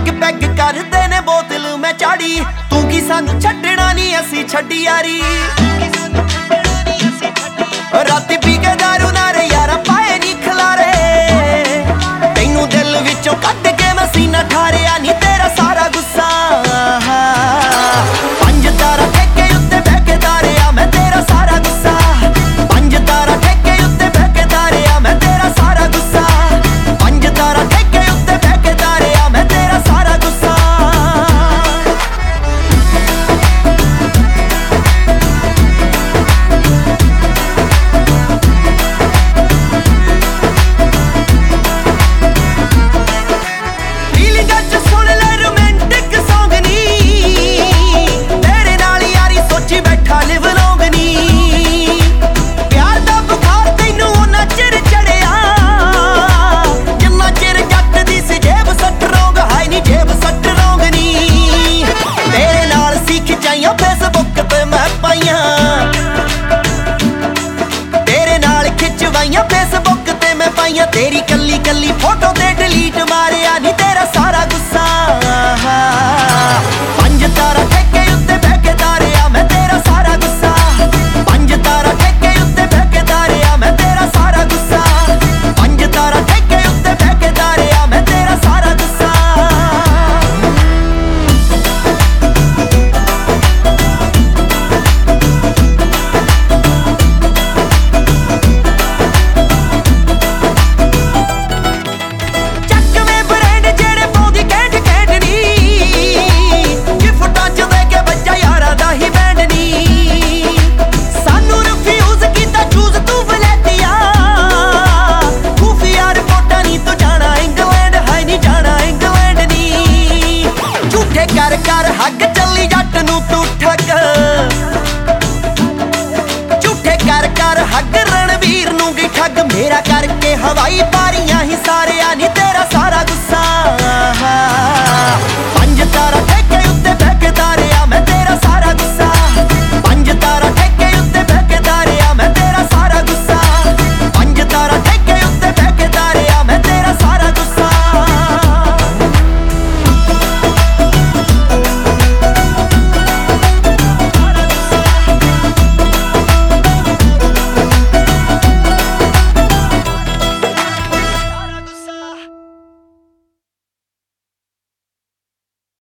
Peg peg ਕਰਦੇ ਨੇ ਬੋਤਲ ਮੈਂ ਚਾੜੀ। ਤੂੰ ਕੀ ਸਾਨੂੰ ਛੱਡਣਾ ਨਹੀਂ ਅਸੀਂ ਛੱਡੀ ਯਾਰੀ। ਰਾਤੀ ਵੀ ਕੱਲੀ ਕੱਲੀ ਫੋਟੋ ਤੇ ਡਿਲੀਟ ਮਾਰਿਆ ਨਹੀਂ ਤੇਰਾ ਸਾਰਾ ਠੱਗ ਚੱਲੀ ਜੱਟ ਨੂੰ ਤੂੰ ਠੱਗ ਝੂਠੇ ਕਰ ਕਰ ਹੱਗ ਰਣਵੀਰ ਨੂੰ ਵੀ ਠੱਗ, ਮੇਰਾ ਕਰ